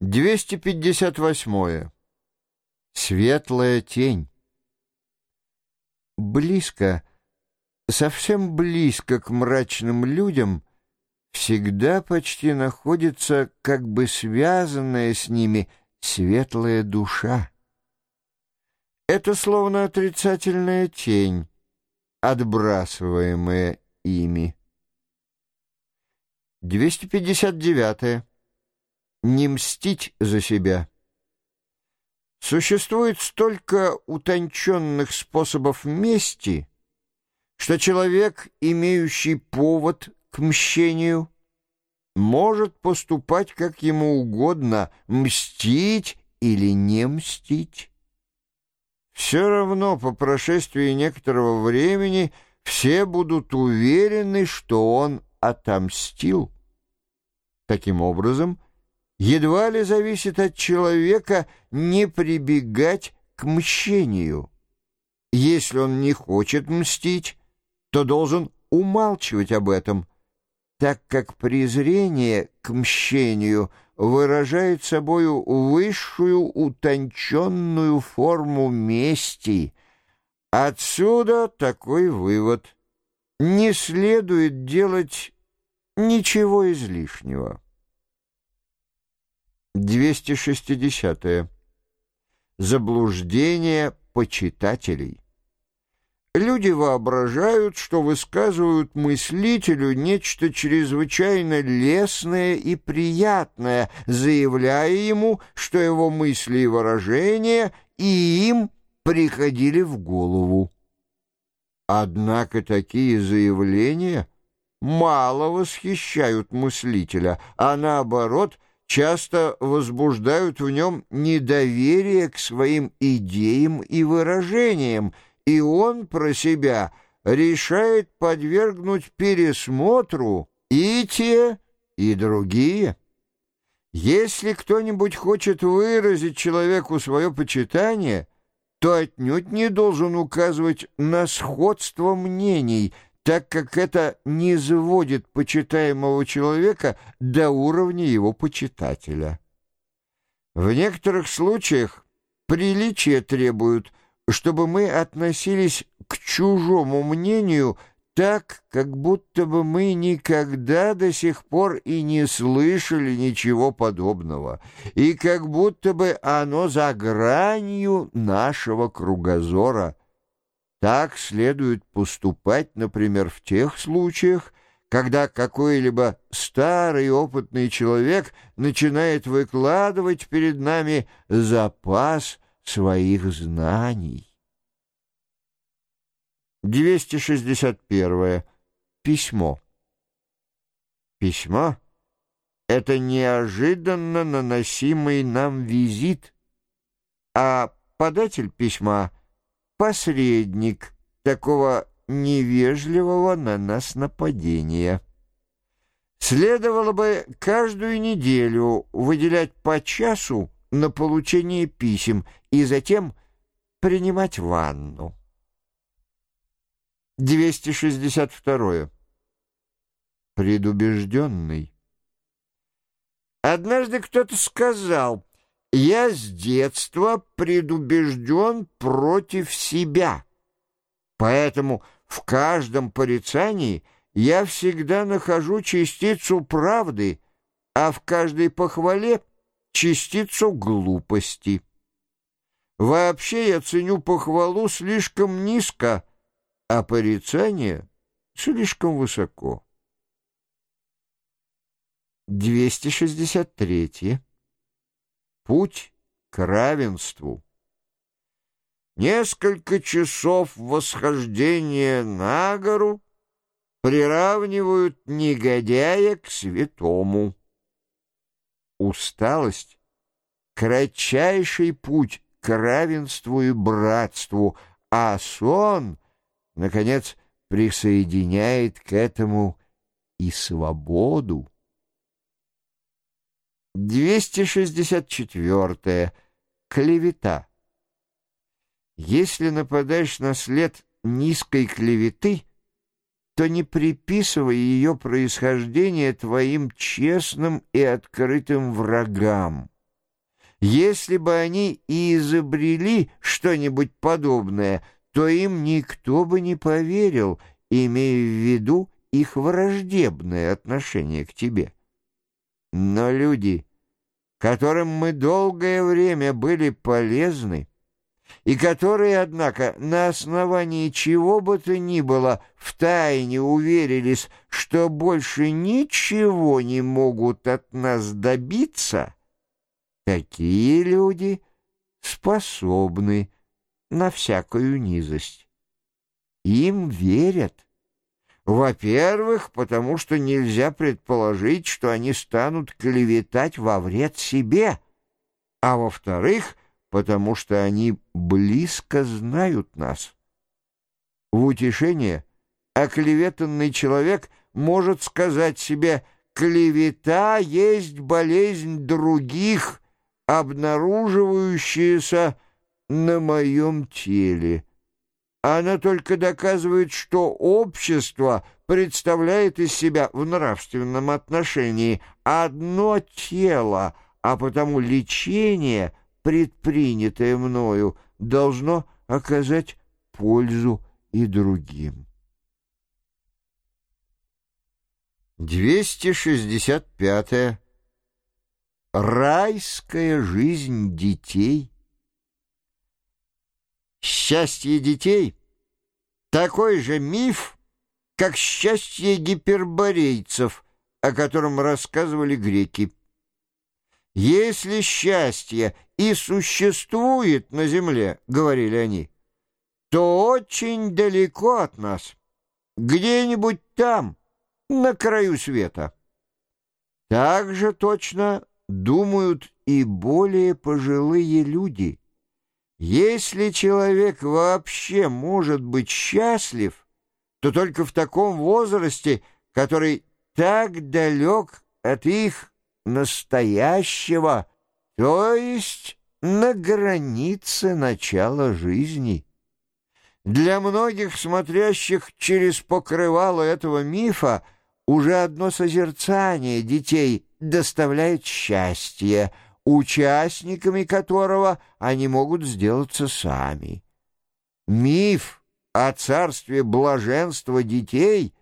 258. Светлая тень. Близко, совсем близко к мрачным людям всегда почти находится как бы связанная с ними светлая душа. Это словно отрицательная тень, отбрасываемая ими. 259. Не мстить за себя. Существует столько утонченных способов мести, что человек, имеющий повод к мщению, может поступать как ему угодно, мстить или не мстить. Все равно по прошествии некоторого времени все будут уверены, что он отомстил. Таким образом, едва ли зависит от человека не прибегать к мщению. Если он не хочет мстить, то должен умалчивать об этом, так как презрение к мщению выражает собою высшую утонченную форму мести. Отсюда такой вывод. Не следует делать ничего излишнего. 260. -е. Заблуждение почитателей. Люди воображают, что высказывают мыслителю нечто чрезвычайно лестное и приятное, заявляя ему, что его мысли и выражения и им приходили в голову. Однако такие заявления мало восхищают мыслителя, а наоборот – часто возбуждают в нем недоверие к своим идеям и выражениям, и он про себя решает подвергнуть пересмотру и те, и другие. Если кто-нибудь хочет выразить человеку свое почитание, то отнюдь не должен указывать на сходство мнений – так как это не заводит почитаемого человека до уровня его почитателя. В некоторых случаях приличия требуют, чтобы мы относились к чужому мнению так, как будто бы мы никогда до сих пор и не слышали ничего подобного, и как будто бы оно за гранью нашего кругозора – так следует поступать, например, в тех случаях, когда какой-либо старый опытный человек начинает выкладывать перед нами запас своих знаний. 261. Письмо. Письмо — это неожиданно наносимый нам визит, а податель письма — посредник такого невежливого на нас нападения. Следовало бы каждую неделю выделять по часу на получение писем и затем принимать ванну. 262. Предубежденный. Однажды кто-то сказал, я с детства предубежден против себя. Поэтому в каждом порицании я всегда нахожу частицу правды, а в каждой похвале — частицу глупости. Вообще я ценю похвалу слишком низко, а порицание — слишком высоко. 263. Путь к равенству. Несколько часов восхождения на гору приравнивают негодяя к святому. Усталость — кратчайший путь к равенству и братству, а сон, наконец, присоединяет к этому и свободу. 264. Клевета. Если нападаешь на след низкой клеветы, то не приписывай ее происхождение твоим честным и открытым врагам. Если бы они и изобрели что-нибудь подобное, то им никто бы не поверил, имея в виду их враждебное отношение к тебе. Но люди, которым мы долгое время были полезны, и которые, однако, на основании чего бы то ни было втайне уверились, что больше ничего не могут от нас добиться, такие люди способны на всякую низость. Им верят. Во-первых, потому что нельзя предположить, что они станут клеветать во вред себе, а во-вторых — потому что они близко знают нас. В утешение оклеветанный человек может сказать себе «клевета есть болезнь других, обнаруживающаяся на моем теле». Она только доказывает, что общество представляет из себя в нравственном отношении одно тело, а потому лечение — предпринятое мною, должно оказать пользу и другим. 265. -е. Райская жизнь детей. Счастье детей — такой же миф, как счастье гиперборейцев, о котором рассказывали греки. Если счастье и существует на земле, — говорили они, — то очень далеко от нас, где-нибудь там, на краю света. Так же точно думают и более пожилые люди. Если человек вообще может быть счастлив, то только в таком возрасте, который так далек от их настоящего, то есть на границе начала жизни. Для многих, смотрящих через покрывало этого мифа, уже одно созерцание детей доставляет счастье, участниками которого они могут сделаться сами. Миф о царстве блаженства детей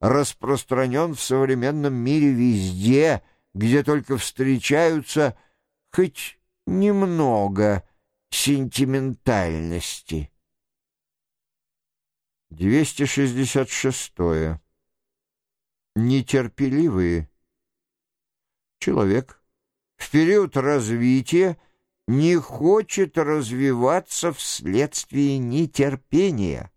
распространен в современном мире везде, где только встречаются хоть немного сентиментальности. 266. -е. Нетерпеливые. Человек в период развития не хочет развиваться вследствие нетерпения.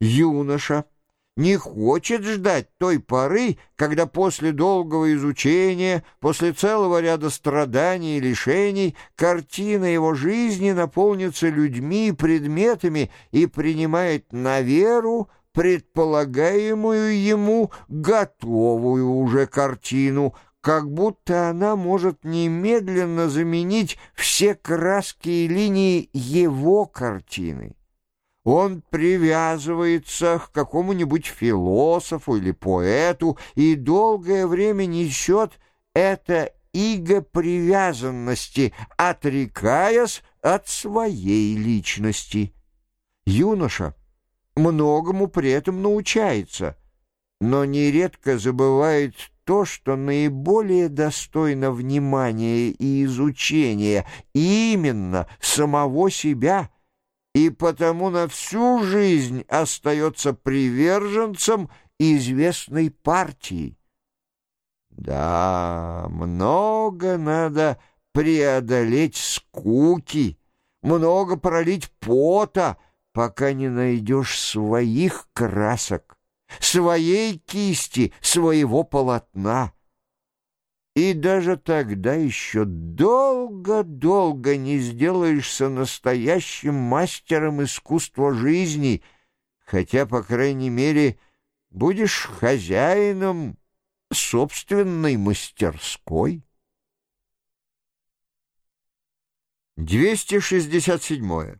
Юноша — не хочет ждать той поры, когда после долгого изучения, после целого ряда страданий и лишений, картина его жизни наполнится людьми и предметами и принимает на веру предполагаемую ему готовую уже картину, как будто она может немедленно заменить все краски и линии его картины. Он привязывается к какому-нибудь философу или поэту и долгое время несет это иго привязанности, отрекаясь от своей личности. Юноша многому при этом научается, но нередко забывает то, что наиболее достойно внимания и изучения, именно самого себя — и потому на всю жизнь остается приверженцем известной партии. Да, много надо преодолеть скуки, много пролить пота, пока не найдешь своих красок, своей кисти, своего полотна. И даже тогда еще долго-долго не сделаешься настоящим мастером искусства жизни, хотя, по крайней мере, будешь хозяином собственной мастерской. 267.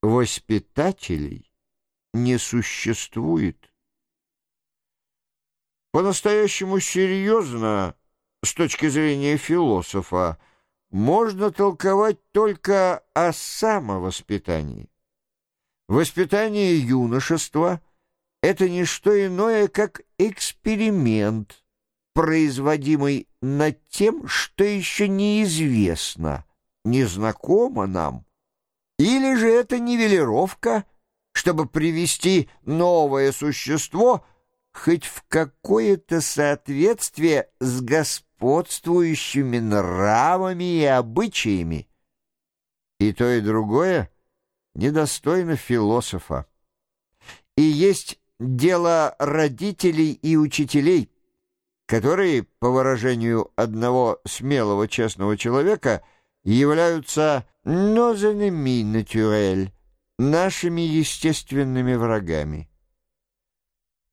Воспитателей не существует. По-настоящему серьезно, с точки зрения философа, можно толковать только о самовоспитании. Воспитание юношества — это не что иное, как эксперимент, производимый над тем, что еще неизвестно, незнакомо нам. Или же это нивелировка, чтобы привести новое существо хоть в какое-то соответствие с господствующими нравами и обычаями. И то, и другое недостойно философа. И есть дело родителей и учителей, которые, по выражению одного смелого честного человека, являются «нозенеми натюрель» нашими естественными врагами.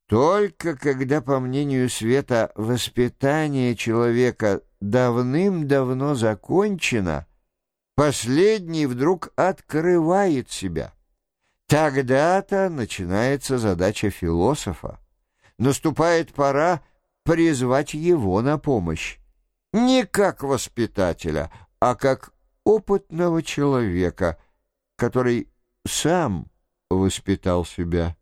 Только когда, по мнению Света, воспитание человека давным-давно закончено, последний вдруг открывает себя. Тогда-то начинается задача философа. Наступает пора призвать его на помощь. Не как воспитателя, а как опытного человека, который сам воспитал себя.